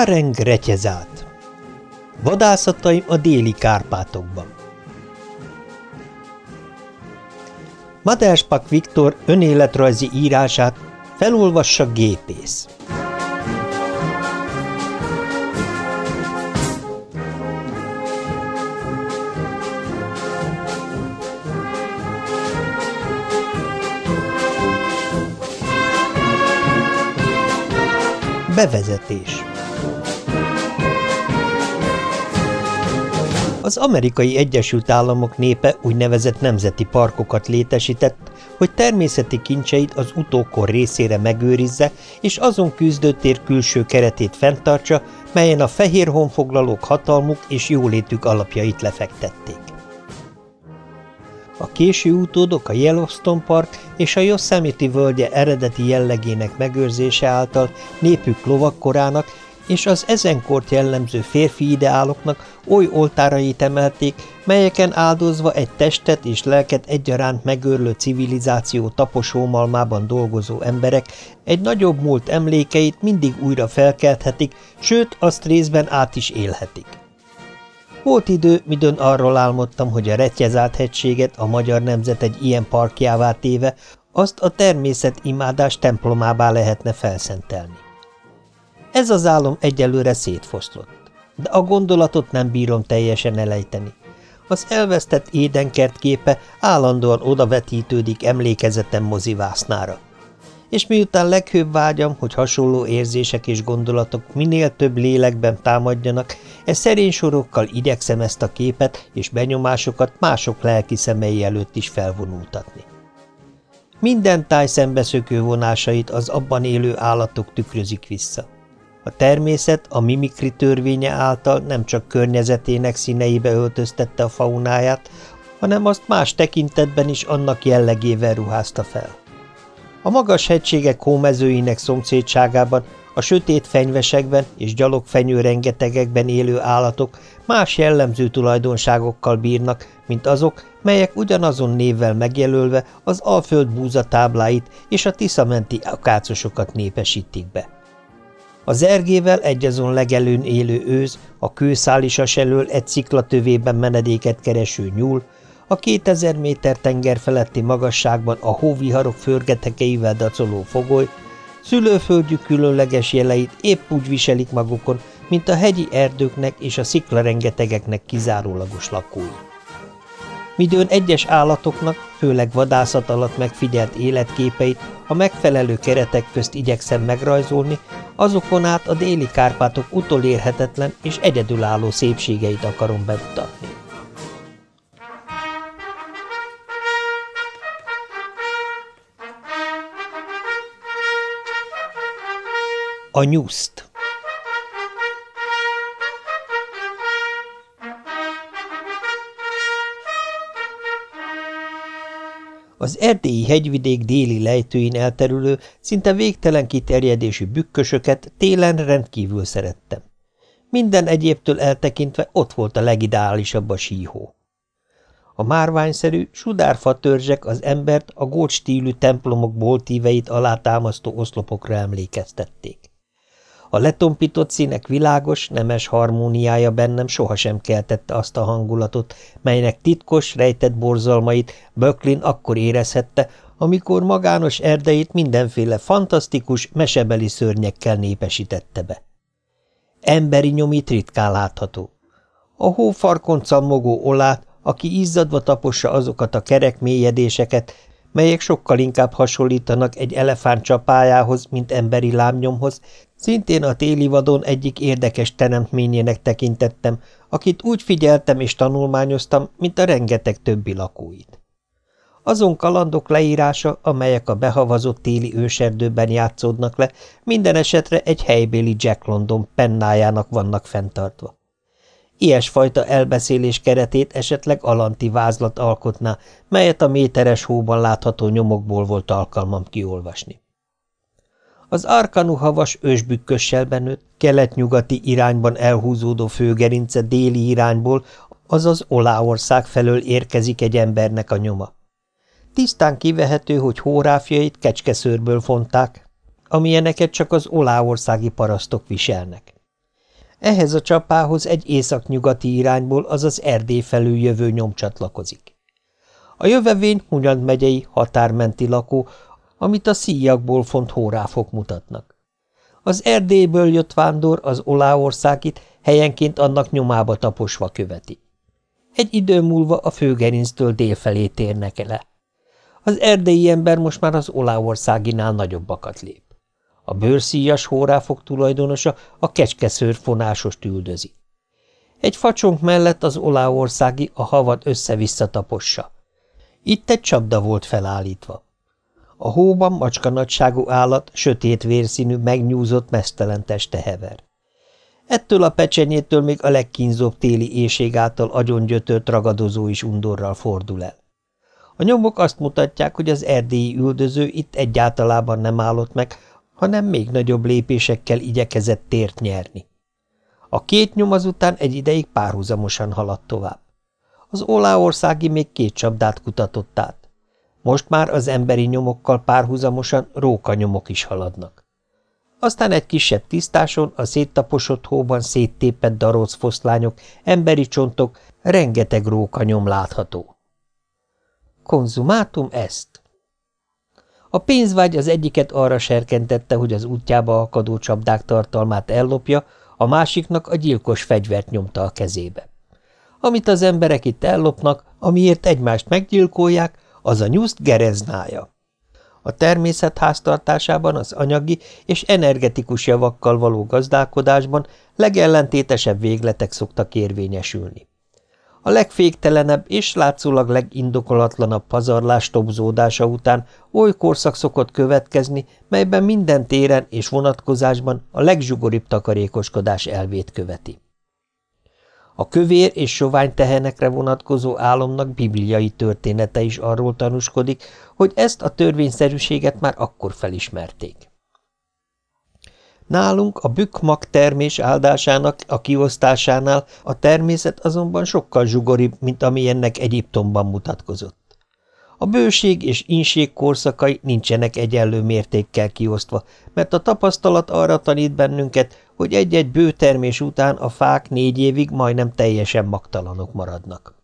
Páreng retyezát Vadászataim a déli Kárpátokban. Madelspak Viktor önéletrajzi írását felolvassa gépész. Bevezetés Az amerikai Egyesült Államok népe úgynevezett nemzeti parkokat létesített, hogy természeti kincseit az utókor részére megőrizze, és azon küzdőtér külső keretét fenntartsa, melyen a fehér honfoglalók hatalmuk és jólétük alapjait lefektették. A késő utódok a Yellowstone Park és a Yosemite völgye eredeti jellegének megőrzése által népük lovakkorának és az ezenkort jellemző férfi ideáloknak oly oltárait emelték, melyeken áldozva egy testet és lelket egyaránt megőrlő civilizáció taposómalmában dolgozó emberek egy nagyobb múlt emlékeit mindig újra felkelthetik, sőt, azt részben át is élhetik. Volt idő, midőn arról álmodtam, hogy a retjezált hegységet a magyar nemzet egy ilyen parkjává téve, azt a természet imádás templomává lehetne felszentelni. Ez az álom egyelőre szétfoszlott, de a gondolatot nem bírom teljesen elejteni. Az elvesztett édenkert képe állandóan odavetítődik emlékezetem mozivásznára. És miután leghőbb vágyam, hogy hasonló érzések és gondolatok minél több lélekben támadjanak, e szerény sorokkal igyekszem ezt a képet és benyomásokat mások lelki szemei előtt is felvonultatni. Minden táj szembeszökő vonásait az abban élő állatok tükrözik vissza. A természet a mimikri törvénye által nem csak környezetének színeibe öltöztette a faunáját, hanem azt más tekintetben is annak jellegével ruházta fel. A magas hegységek hómezőinek szomszédságában, a sötét fenyvesekben és gyalogfenyő rengetegekben élő állatok más jellemző tulajdonságokkal bírnak, mint azok, melyek ugyanazon névvel megjelölve az Alföld búzatábláit és a tiszamenti akácosokat népesítik be. Az ergével egyazon legelőn élő őz, a kőszálisas elől egy sziklatövében menedéket kereső nyúl, a 2000 méter tenger feletti magasságban a hóviharok förgetekeivel dacoló fogoly, szülőföldjük különleges jeleit épp úgy viselik magukon, mint a hegyi erdőknek és a sziklarengetegeknek kizárólagos lakói. Midőn egyes állatoknak, főleg vadászat alatt megfigyelt életképeit a megfelelő keretek közt igyekszem megrajzolni, azokon át a déli Kárpátok utolérhetetlen és egyedülálló szépségeit akarom bemutatni. A nyuszt Az erdélyi hegyvidék déli lejtőin elterülő, szinte végtelen kiterjedésű bükkösöket télen rendkívül szerettem. Minden egyébtől eltekintve ott volt a legideálisabb a síhó. A márványszerű, sudárfa törzsek az embert a gót stílű templomok boltíveit alátámasztó oszlopokra emlékeztették. A letompított színek világos, nemes harmóniája bennem sohasem keltette azt a hangulatot, melynek titkos, rejtett borzalmait Böklin akkor érezhette, amikor magános erdeit mindenféle fantasztikus, mesebeli szörnyekkel népesítette be. Emberi nyomit ritkán látható. A hófarkon cammogó olát, aki izzadva tapossa azokat a kerek mélyedéseket, melyek sokkal inkább hasonlítanak egy elefánt csapájához, mint emberi lábnyomhoz, szintén a téli vadon egyik érdekes teremtményének tekintettem, akit úgy figyeltem és tanulmányoztam, mint a rengeteg többi lakóit. Azon kalandok leírása, amelyek a behavazott téli őserdőben játszódnak le, minden esetre egy helybéli Jack London pennájának vannak fenntartva. Ilyesfajta elbeszélés keretét esetleg alanti vázlat alkotná, melyet a méteres hóban látható nyomokból volt alkalmam kiolvasni. Az arkanu havas ősbükkössel benőtt, kelet-nyugati irányban elhúzódó főgerince déli irányból, azaz Oláország felől érkezik egy embernek a nyoma. Tisztán kivehető, hogy hóráfjait kecskeszőrből fonták, amilyeneket csak az oláországi parasztok viselnek. Ehhez a csapához egy északnyugati irányból, azaz Erdély felül jövő nyom csatlakozik. A jövevény Hunyad megyei határmenti lakó, amit a szíjakból font hóráfok mutatnak. Az Erdélyből jött vándor az Oláországit helyenként annak nyomába taposva követi. Egy idő múlva a főgerinctől délfelé térnek le. Az erdélyi ember most már az Oláországinál nagyobbakat lép. A bőrszíjas hóráfok tulajdonosa a kecskeszőr fonásost üldözi. Egy facsonk mellett az Oláországi a havat össze-vissza tapossa. Itt egy csapda volt felállítva. A hóban macska nagyságú állat, sötét vérszínű, megnyúzott, mesztelen teste hever. Ettől a pecsenyétől még a legkínzóbb téli éjség által agyongyötört ragadozó is undorral fordul el. A nyomok azt mutatják, hogy az erdélyi üldöző itt egyáltalában nem állott meg, hanem még nagyobb lépésekkel igyekezett tért nyerni. A két nyom azután egy ideig párhuzamosan haladt tovább. Az Oláországi még két csapdát kutatott át. Most már az emberi nyomokkal párhuzamosan rókanyomok is haladnak. Aztán egy kisebb tisztáson a széttaposott hóban széttépett daróc foszlányok, emberi csontok, rengeteg rókanyom látható. Konzumátum ezt. A pénzvágy az egyiket arra serkentette, hogy az útjába akadó csapdák tartalmát ellopja, a másiknak a gyilkos fegyvert nyomta a kezébe. Amit az emberek itt ellopnak, amiért egymást meggyilkolják, az a nyuszt gereznája. A természet háztartásában az anyagi és energetikus javakkal való gazdálkodásban legellentétesebb végletek szoktak érvényesülni. A legféktelenebb és látszólag legindokolatlanabb pazarlás tobzódása után oly korszak szokott következni, melyben minden téren és vonatkozásban a legzsugoribb takarékoskodás elvét követi. A kövér és sovány tehenekre vonatkozó álomnak bibliai története is arról tanúskodik, hogy ezt a törvényszerűséget már akkor felismerték. Nálunk a bükmak termés áldásának a kiosztásánál a természet azonban sokkal zsugoribb, mint ami ennek Egyiptomban mutatkozott. A bőség és inség korszakai nincsenek egyenlő mértékkel kiosztva, mert a tapasztalat arra tanít bennünket, hogy egy-egy bőtermés után a fák négy évig majdnem teljesen magtalanok maradnak.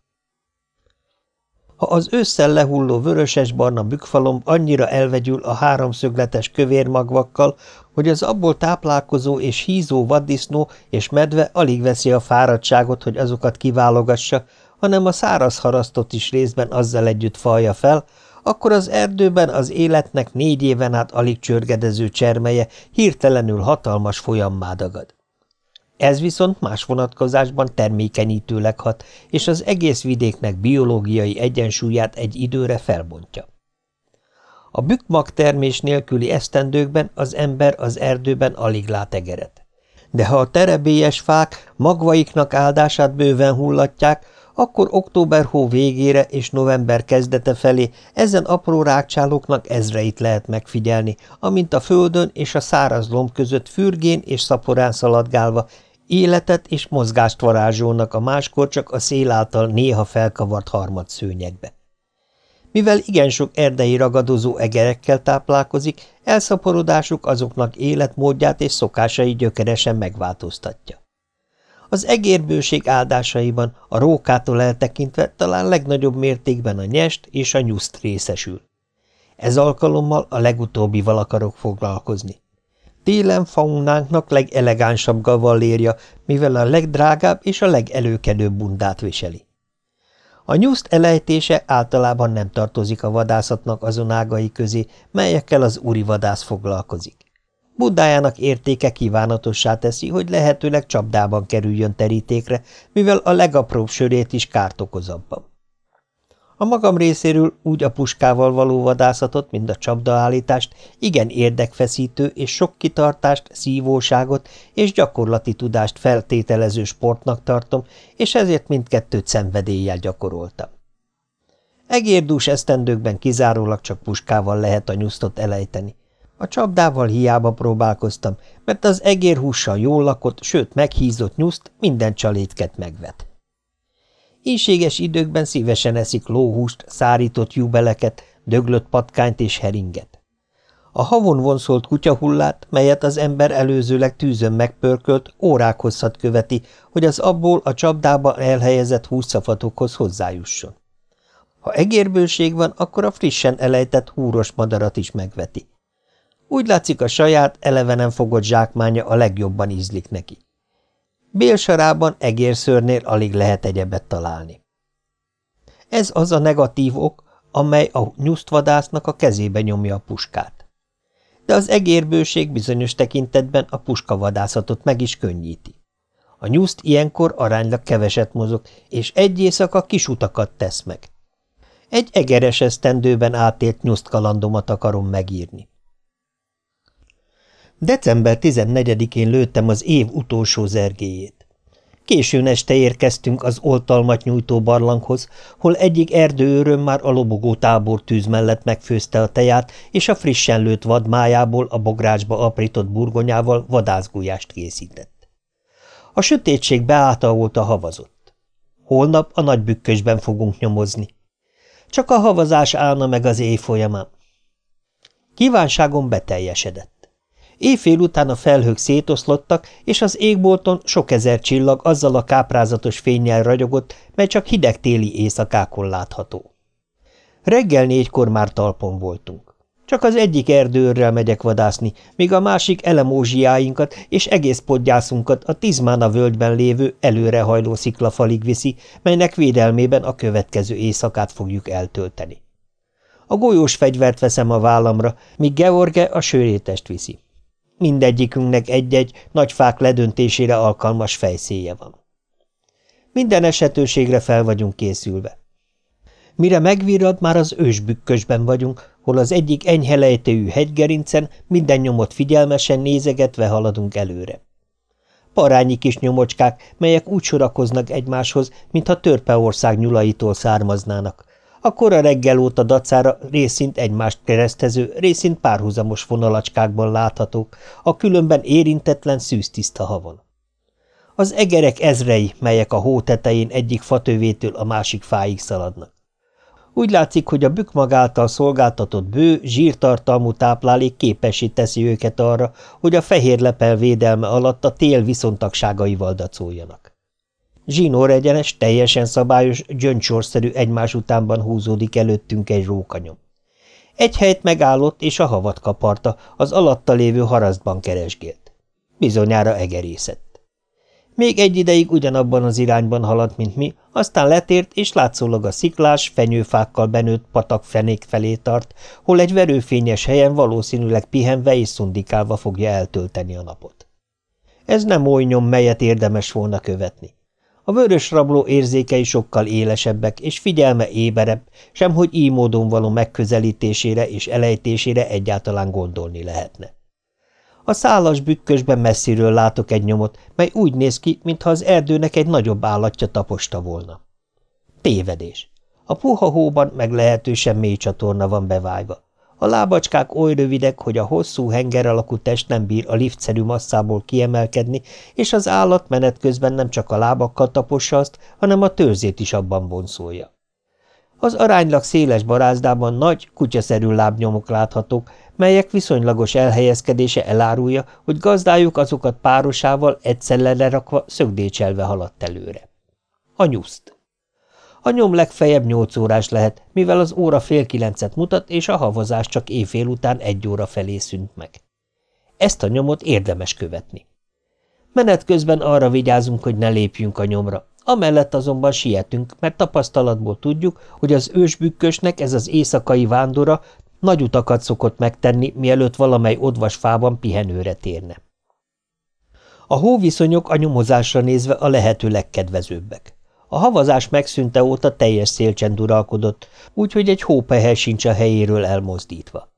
Ha az ősszel lehulló vöröses-barna bükfalom annyira elvegyül a háromszögletes kövérmagvakkal, hogy az abból táplálkozó és hízó vaddisznó és medve alig veszi a fáradtságot, hogy azokat kiválogassa, hanem a száraz harasztot is részben azzal együtt falja fel, akkor az erdőben az életnek négy éven át alig csörgedező csermeje hirtelenül hatalmas folyammá dagad. Ez viszont más vonatkozásban termékenyítőleg hat, és az egész vidéknek biológiai egyensúlyát egy időre felbontja. A bükmag termés nélküli esztendőkben az ember az erdőben alig lát egeret. De ha a terebélyes fák magvaiknak áldását bőven hullatják, akkor október hó végére és november kezdete felé ezen apró rákcsálóknak ezreit lehet megfigyelni, amint a földön és a száraz lomb között fürgén és szaporán szaladgálva életet és mozgást varázsolnak a máskor csak a szél által néha felkavart harmad szőnyegbe. Mivel igen sok erdei ragadozó egerekkel táplálkozik, elszaporodásuk azoknak életmódját és szokásai gyökeresen megváltoztatja. Az egérbőség áldásaiban a rókától eltekintve talán legnagyobb mértékben a nyest és a nyuszt részesül. Ez alkalommal a legutóbbival akarok foglalkozni. Télen faunánknak legelegánsabb gavallérja, mivel a legdrágább és a legelőkedőbb bundát viseli. A nyuszt elejtése általában nem tartozik a vadászatnak azon ágai közé, melyekkel az úri vadász foglalkozik. Budájának értéke kívánatossá teszi, hogy lehetőleg csapdában kerüljön terítékre, mivel a legapróbb sörét is kárt okoz abban. A magam részéről úgy a puskával való vadászatot, mint a csapdaállítást igen érdekfeszítő és sok kitartást, szívóságot és gyakorlati tudást feltételező sportnak tartom, és ezért mindkettőt szenvedéllyel gyakoroltam. Egérdús esztendőkben kizárólag csak puskával lehet a nyusztot elejteni, a csapdával hiába próbálkoztam, mert az egérhússal jól lakott, sőt meghízott nyuszt minden csalétket megvet. Ínséges időkben szívesen eszik lóhúst, szárított jubeleket, döglött patkányt és heringet. A havon vonszolt kutyahullát, melyet az ember előzőleg tűzön megpörkölt, órák hosszat követi, hogy az abból a csapdába elhelyezett húszafatokhoz hozzájusson. Ha egérbőség van, akkor a frissen elejtett húros madarat is megveti. Úgy látszik a saját, elevenen fogott zsákmánya a legjobban ízlik neki. Bélsarában egérszörnél alig lehet egyebet találni. Ez az a negatív ok, amely a nyusztvadásznak a kezébe nyomja a puskát. De az egérbőség bizonyos tekintetben a puskavadászatot meg is könnyíti. A nyuszt ilyenkor aránylag keveset mozog, és egy éjszaka kis utakat tesz meg. Egy egeres esztendőben átélt nyuszt kalandomat akarom megírni. December 14-én lőttem az év utolsó zergéjét. Későn este érkeztünk az oltalmat nyújtó barlanghoz, hol egyik erdőőrön már a lobogó tábor tűz mellett megfőzte a teját, és a frissen lőtt vadmájából a bográcsba aprított burgonyával vadászgulyást készített. A sötétség beátavolt a havazott. Holnap a nagy bükkösben fogunk nyomozni. Csak a havazás állna meg az éj. Kívánságom beteljesedett. Éjfél után a felhők szétoszlottak, és az égbolton sok ezer csillag azzal a káprázatos fényjel ragyogott, mely csak hideg téli éjszakákon látható. Reggel négykor már talpon voltunk. Csak az egyik erdőrrel megyek vadászni, míg a másik elemózsiáinkat és egész podgyászunkat a Tizmána völgyben lévő előrehajló sziklafalig viszi, melynek védelmében a következő éjszakát fogjuk eltölteni. A golyós fegyvert veszem a vállamra, míg George a sörétest viszi. Mindegyikünknek egy-egy nagy fák ledöntésére alkalmas fejszéje van. Minden esetőségre fel vagyunk készülve. Mire megvirrad, már az ősbükkösben vagyunk, hol az egyik enyhe lejtőjű hegygerincen minden nyomot figyelmesen nézegetve haladunk előre. Parányi kis nyomocskák, melyek úgy sorakoznak egymáshoz, mintha törpeország nyulaitól származnának, a reggel óta dacára részint egymást keresztező, részint párhuzamos vonalacskákban láthatók, a különben érintetlen szűztiszta havon. Az egerek ezrei, melyek a hó tetején egyik fatővétől a másik fáig szaladnak. Úgy látszik, hogy a bükmag által szolgáltatott bő, zsírtartalmú táplálék képesít teszi őket arra, hogy a fehér lepel védelme alatt a tél viszontagságaival dacoljanak. Zsinór egyenes, teljesen szabályos, gyöngysorszerű egymás utánban húzódik előttünk egy rókanyom. Egy helyt megállott, és a havat kaparta, az alatta lévő harasztban keresgélt. Bizonyára egerészett. Még egy ideig ugyanabban az irányban haladt, mint mi, aztán letért, és látszólag a sziklás, fenyőfákkal benőtt patak fenék felé tart, hol egy verőfényes helyen valószínűleg pihenve és szundikálva fogja eltölteni a napot. Ez nem oly nyom, melyet érdemes volna követni. A vörös rabló érzékei sokkal élesebbek, és figyelme éberebb, semhogy így módon való megközelítésére és elejtésére egyáltalán gondolni lehetne. A szálas bükkösben messziről látok egy nyomot, mely úgy néz ki, mintha az erdőnek egy nagyobb állatja taposta volna. Tévedés. A puha hóban meglehetősen mély csatorna van bevájva. A lábacskák oly rövidek, hogy a hosszú henger alakú test nem bír a liftszerű masszából kiemelkedni, és az állat menet közben nem csak a lábakkal tapossa azt, hanem a törzét is abban bonszolja. Az aránylag széles barázdában nagy, kutyaszerű lábnyomok láthatók, melyek viszonylagos elhelyezkedése elárulja, hogy gazdájuk azokat párosával egyszerre lerakva szögdécselve haladt előre. A nyuszt. A nyom legfeljebb nyolc órás lehet, mivel az óra fél kilencet mutat, és a havazás csak éjfél után egy óra felé szűnt meg. Ezt a nyomot érdemes követni. Menet közben arra vigyázunk, hogy ne lépjünk a nyomra, amellett azonban sietünk, mert tapasztalatból tudjuk, hogy az ősbükkösnek ez az éjszakai vándora nagy utakat szokott megtenni, mielőtt valamely odvas fában pihenőre térne. A hóviszonyok a nyomozásra nézve a lehető legkedvezőbbek. A havazás megszűnte óta teljes szélcsend uralkodott, úgyhogy egy hópehely sincs a helyéről elmozdítva.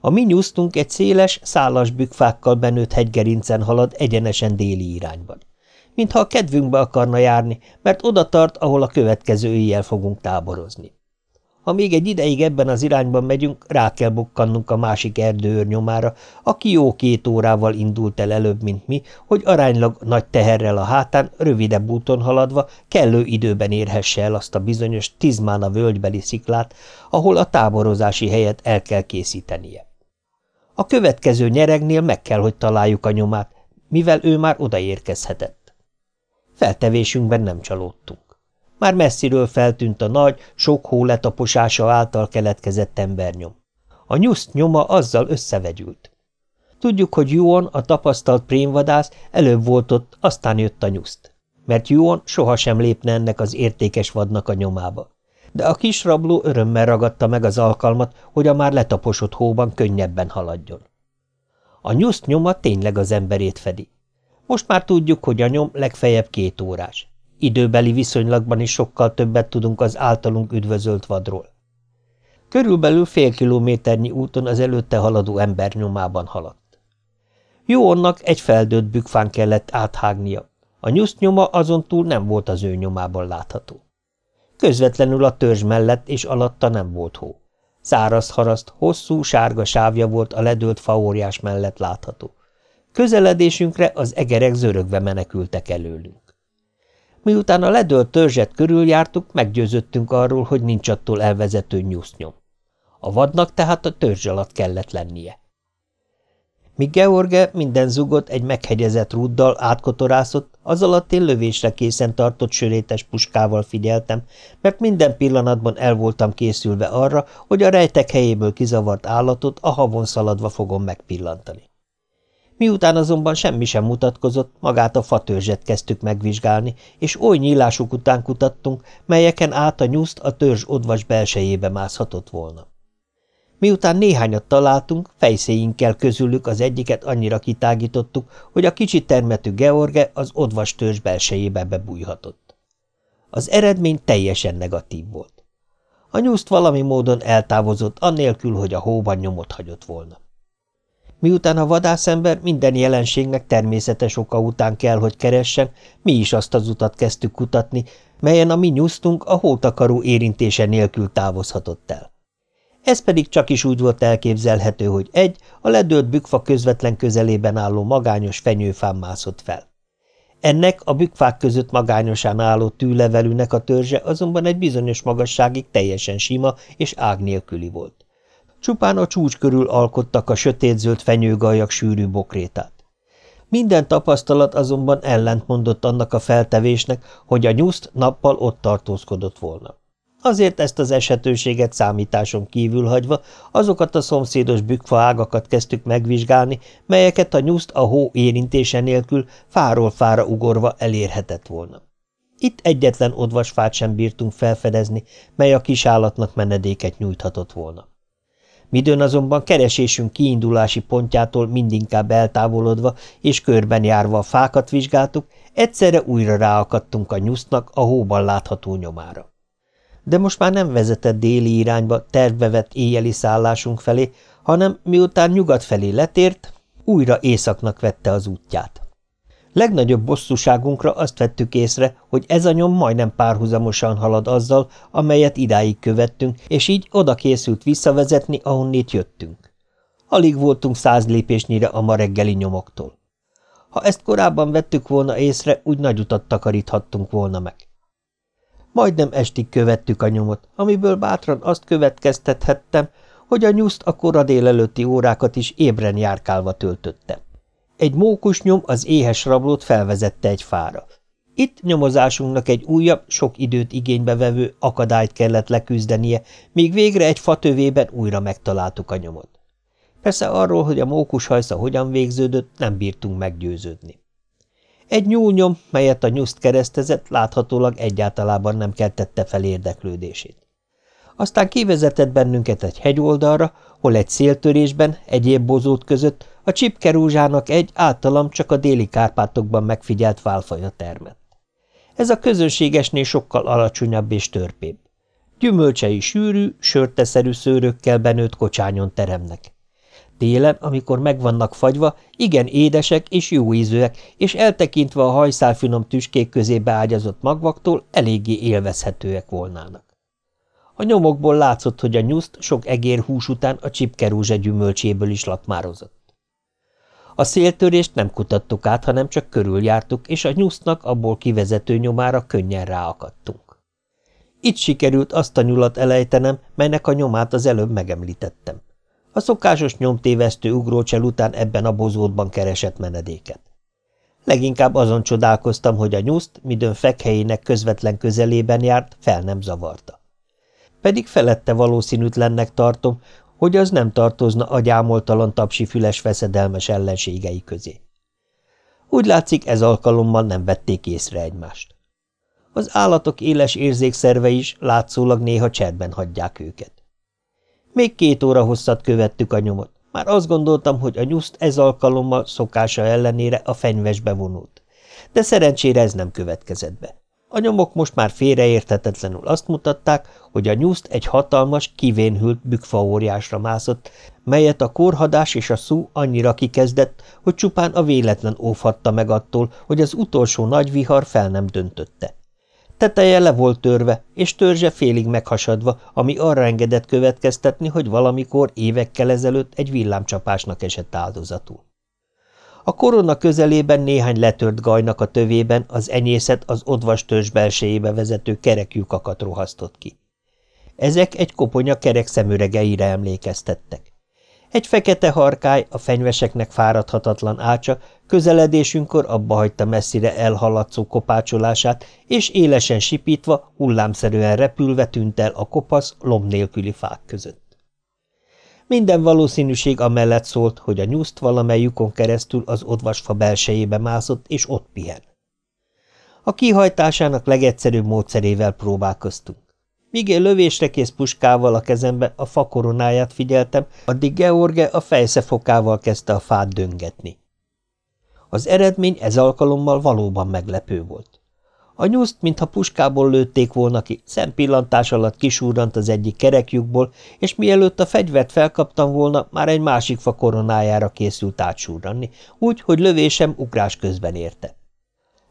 A mi nyusztunk egy széles, szálas bükfákkal benőtt hegygerincen halad egyenesen déli irányban. Mintha a kedvünkbe akarna járni, mert oda tart, ahol a következő éjjel fogunk táborozni. Ha még egy ideig ebben az irányban megyünk, rá kell bukkannunk a másik erdőőr nyomára, aki jó két órával indult el előbb, mint mi, hogy aránylag nagy teherrel a hátán, rövidebb úton haladva kellő időben érhesse el azt a bizonyos Tizmána völgybeli sziklát, ahol a táborozási helyet el kell készítenie. A következő nyeregnél meg kell, hogy találjuk a nyomát, mivel ő már odaérkezhetett. Feltevésünkben nem csalódtunk. Már messziről feltűnt a nagy, sok hó letaposása által keletkezett embernyom. A nyuszt nyoma azzal összevegyült. Tudjuk, hogy Juon, a tapasztalt prémvadász előbb volt ott, aztán jött a nyuszt. Mert Juon sohasem lépne ennek az értékes vadnak a nyomába. De a kis rabló örömmel ragadta meg az alkalmat, hogy a már letaposott hóban könnyebben haladjon. A nyuszt nyoma tényleg az emberét fedi. Most már tudjuk, hogy a nyom legfeljebb két órás. Időbeli viszonylatban is sokkal többet tudunk az általunk üdvözölt vadról. Körülbelül fél kilométernyi úton az előtte haladó ember nyomában haladt. Jóonnak egy feldőtt bükfán kellett áthágnia, a nyuszt nyoma azon túl nem volt az ő nyomában látható. Közvetlenül a törzs mellett és alatta nem volt hó. Száraz haraszt, hosszú, sárga sávja volt a ledőlt faóriás mellett látható. Közeledésünkre az egerek zörögve menekültek előlünk. Miután a ledölt törzset körüljártuk, meggyőződtünk arról, hogy nincs attól elvezető nyusznyom. A vadnak tehát a törzs alatt kellett lennie. Míg George minden zugot egy meghegyezett rúddal átkotorászott, az alatt én lövésre készen tartott sörétes puskával figyeltem, mert minden pillanatban el voltam készülve arra, hogy a rejtek helyéből kizavart állatot a havon szaladva fogom megpillantani. Miután azonban semmi sem mutatkozott, magát a fatörzset kezdtük megvizsgálni, és oly nyílások után kutattunk, melyeken át a nyuszt a törzs odvas belsejébe mászhatott volna. Miután néhányat találtunk, fejszéinkkel közülük az egyiket annyira kitágítottuk, hogy a kicsi termetű George az odvas törzs belsejébe bebújhatott. Az eredmény teljesen negatív volt. A nyuszt valami módon eltávozott, annélkül, hogy a hóban nyomot hagyott volna. Miután a vadászember minden jelenségnek természetes oka után kell, hogy keressen, mi is azt az utat kezdtük kutatni, melyen a mi nyusztunk a hótakaró érintése nélkül távozhatott el. Ez pedig csak is úgy volt elképzelhető, hogy egy, a ledőlt bükfa közvetlen közelében álló magányos fenyőfán mászott fel. Ennek a bükfák között magányosan álló tűlevelűnek a törzse azonban egy bizonyos magasságig teljesen sima és ág nélküli volt. Csupán a csúcs körül alkottak a sötétzöld fenyőgajak sűrű bokrétát. Minden tapasztalat azonban ellentmondott annak a feltevésnek, hogy a nyuszt nappal ott tartózkodott volna. Azért ezt az esetőséget számításon kívül hagyva, azokat a szomszédos bükfa ágakat kezdtük megvizsgálni, melyeket a nyuszt a hó érintése nélkül fáról fára ugorva elérhetett volna. Itt egyetlen odvasfát sem bírtunk felfedezni, mely a kisállatnak menedéket nyújthatott volna. Midőn azonban keresésünk kiindulási pontjától mindinkább eltávolodva és körben járva a fákat vizsgáltuk, egyszerre újra ráakadtunk a nyusznak a hóban látható nyomára. De most már nem vezetett déli irányba tervbevett éjjeli szállásunk felé, hanem miután nyugat felé letért, újra északnak vette az útját. Legnagyobb bosszúságunkra azt vettük észre, hogy ez a nyom majdnem párhuzamosan halad azzal, amelyet idáig követtünk, és így oda készült visszavezetni, ahonnét jöttünk. Alig voltunk száz lépésnyire a ma reggeli nyomoktól. Ha ezt korábban vettük volna észre, úgy nagy utat takaríthattunk volna meg. Majdnem estig követtük a nyomot, amiből bátran azt következtethettem, hogy a nyuszt a kora délelőtti órákat is ébren járkálva töltöttem. Egy mókus nyom az éhes rablót felvezette egy fára. Itt nyomozásunknak egy újabb, sok időt igénybe vevő akadályt kellett leküzdenie, míg végre egy fatövében újra megtaláltuk a nyomot. Persze arról, hogy a mókus hajsza hogyan végződött, nem bírtunk meggyőződni. Egy nyúlnyom, melyet a nyuszt keresztezett, láthatólag egyáltalában nem keltette fel érdeklődését. Aztán kivezetett bennünket egy hegyoldalra, hol egy széltörésben, egyéb bozót között a csipkerúzsának egy általam csak a déli Kárpátokban megfigyelt válfaja termett. Ez a közönségesnél sokkal alacsonyabb és törpébb. Gyümölcsei sűrű, sörteszerű szőrökkel benőtt kocsányon teremnek. Télen, amikor megvannak fagyva, igen édesek és jó ízűek, és eltekintve a hajszálfinom tüskék közé beágyazott magvaktól eléggé élvezhetőek volnának. A nyomokból látszott, hogy a nyuszt sok egér hús után a csipkerúzsa gyümölcséből is lakmározott. A széltörést nem kutattuk át, hanem csak körüljártuk, és a nyusznak abból kivezető nyomára könnyen ráakadtunk. Itt sikerült azt a nyulat elejtenem, melynek a nyomát az előbb megemlítettem. A szokásos nyomtévesztő ugrócsel után ebben a bozótban keresett menedéket. Leginkább azon csodálkoztam, hogy a nyuszt, midőn fekhelyének közvetlen közelében járt, fel nem zavarta. Pedig felette valószínűtlennek tartom, hogy az nem tartozna a gyámoltalan tapsi füles veszedelmes ellenségei közé. Úgy látszik, ez alkalommal nem vették észre egymást. Az állatok éles érzékszerve is látszólag néha cserben hagyják őket. Még két óra hosszat követtük a nyomot. Már azt gondoltam, hogy a nyuszt ez alkalommal szokása ellenére a fenyvesbe vonult. De szerencsére ez nem következett be. A nyomok most már félreérthetetlenül azt mutatták, hogy a nyuszt egy hatalmas, kivénhült bükfaóriásra mászott, melyet a korhadás és a szú annyira kikezdett, hogy csupán a véletlen óvhatta meg attól, hogy az utolsó nagy vihar fel nem döntötte. Teteje le volt törve, és törzse félig meghasadva, ami arra engedett következtetni, hogy valamikor évekkel ezelőtt egy villámcsapásnak esett áldozatul. A korona közelében néhány letört gajnak a tövében az enyészet az odvas törzs belsejébe vezető kereklyukakat rohasztott ki. Ezek egy koponya kerek szemüregeire emlékeztettek. Egy fekete harkály, a fenyveseknek fáradhatatlan ácsa, közeledésünkkor abba hagyta messzire elhaladszó kopácsolását, és élesen sipítva, hullámszerűen repülve tűnt el a kopasz, lomb nélküli fák között. Minden valószínűség amellett szólt, hogy a nyuszt valamelyikon keresztül az odvasfa belsejébe mászott, és ott pihen. A kihajtásának legegyszerűbb módszerével próbálkoztunk. Míg én lövésre kész puskával a kezembe a fakoronáját figyeltem, addig George a fejszefokával kezdte a fát döngetni. Az eredmény ez alkalommal valóban meglepő volt. A nyuszt, mintha puskából lőtték volna ki, szempillantás alatt kisúrant az egyik kerekjukból, és mielőtt a fegyvert felkaptam volna, már egy másik fa koronájára készült átsúranni, úgy, hogy lövésem ugrás közben érte.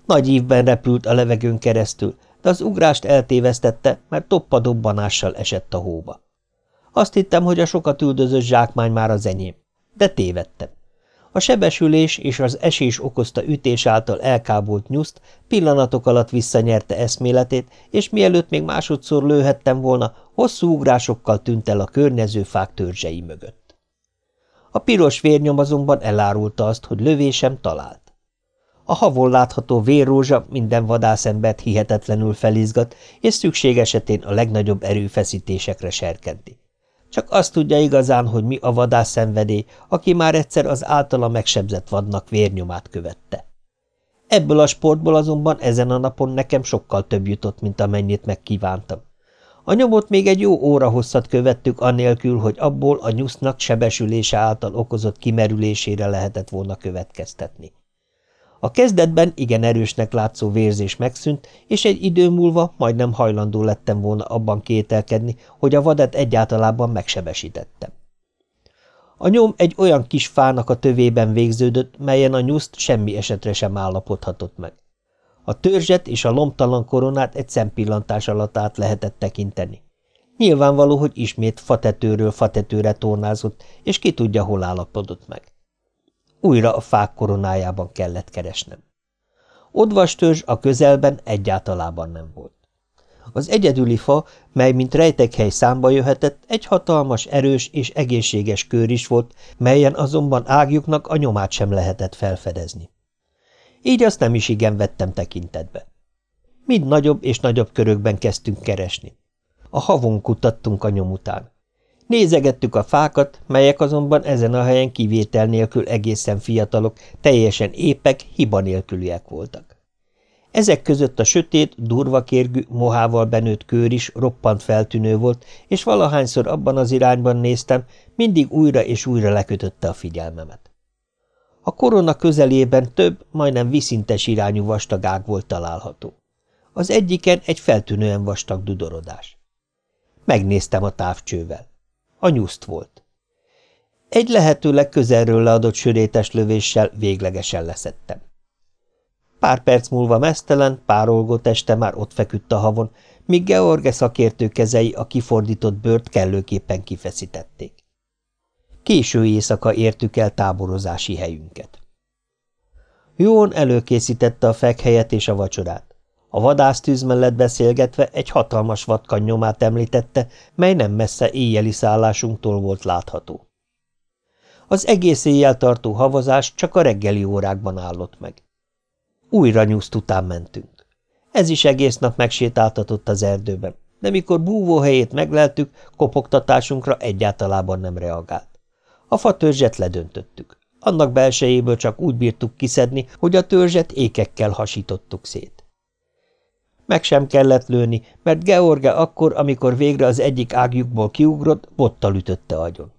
Nagy ívben repült a levegőn keresztül, de az ugrást eltévesztette, mert toppadobbanással esett a hóba. Azt hittem, hogy a sokat üldözött zsákmány már az enyém, de tévedtem. A sebesülés és az esés okozta ütés által elkábult nyuszt pillanatok alatt visszanyerte eszméletét, és mielőtt még másodszor lőhettem volna, hosszú ugrásokkal tűnt el a környező fák törzsei mögött. A piros vérnyom azonban elárulta azt, hogy lövésem talált. A havon látható vérrózsa minden vadászembert hihetetlenül felizgat, és szükség esetén a legnagyobb erőfeszítésekre serkenti. Csak azt tudja igazán, hogy mi a vadász szenvedély, aki már egyszer az általa megsebzett vadnak vérnyomát követte. Ebből a sportból azonban ezen a napon nekem sokkal több jutott, mint amennyit megkívántam. A nyomot még egy jó óra hosszat követtük, annélkül, hogy abból a nyusznak sebesülése által okozott kimerülésére lehetett volna következtetni. A kezdetben igen erősnek látszó vérzés megszűnt, és egy idő múlva majdnem hajlandó lettem volna abban kételkedni, hogy a vadet egyáltalában megsebesítettem. A nyom egy olyan kis fának a tövében végződött, melyen a nyuszt semmi esetre sem állapodhatott meg. A törzset és a lomtalan koronát egy szempillantás alatt át lehetett tekinteni. Nyilvánvaló, hogy ismét fatetőről fatetőre tornázott, és ki tudja, hol állapodott meg. Újra a fák koronájában kellett keresnem. Odvastörzs a közelben egyáltalában nem volt. Az egyedüli fa, mely mint rejtekhely számba jöhetett, egy hatalmas, erős és egészséges kör is volt, melyen azonban ágjuknak a nyomát sem lehetett felfedezni. Így azt nem is igen vettem tekintetbe. Mind nagyobb és nagyobb körökben kezdtünk keresni. A havon kutattunk a nyom után. Nézegettük a fákat, melyek azonban ezen a helyen kivétel nélkül egészen fiatalok, teljesen épek, hiba nélküliek voltak. Ezek között a sötét, durva kérgű, mohával benőtt kör is roppant feltűnő volt, és valahányszor abban az irányban néztem, mindig újra és újra lekötötte a figyelmemet. A korona közelében több, majdnem viszintes irányú vastag ág volt található. Az egyiken egy feltűnően vastag dudorodás. Megnéztem a távcsővel. A nyuszt volt. Egy lehetőleg közelről leadott sörétes lövéssel véglegesen leszettem. Pár perc múlva mesztelen, párolgó teste már ott feküdt a havon, míg George szakértő kezei a kifordított bőrt kellőképpen kifeszítették. Késő éjszaka értük el táborozási helyünket. Jón előkészítette a fekhelyet és a vacsorát. A vadásztűz mellett beszélgetve egy hatalmas vadkan nyomát említette, mely nem messze éjjeli szállásunktól volt látható. Az egész éjjel tartó havazás csak a reggeli órákban állott meg. Újra nyúzt után mentünk. Ez is egész nap megsétáltatott az erdőben, de mikor búvóhelyét megleltük, kopogtatásunkra egyáltalában nem reagált. A fatörzset ledöntöttük. Annak belsejéből csak úgy bírtuk kiszedni, hogy a törzset ékekkel hasítottuk szét. Meg sem kellett lőni, mert George akkor, amikor végre az egyik ágjukból kiugrott, bottal ütötte agyon.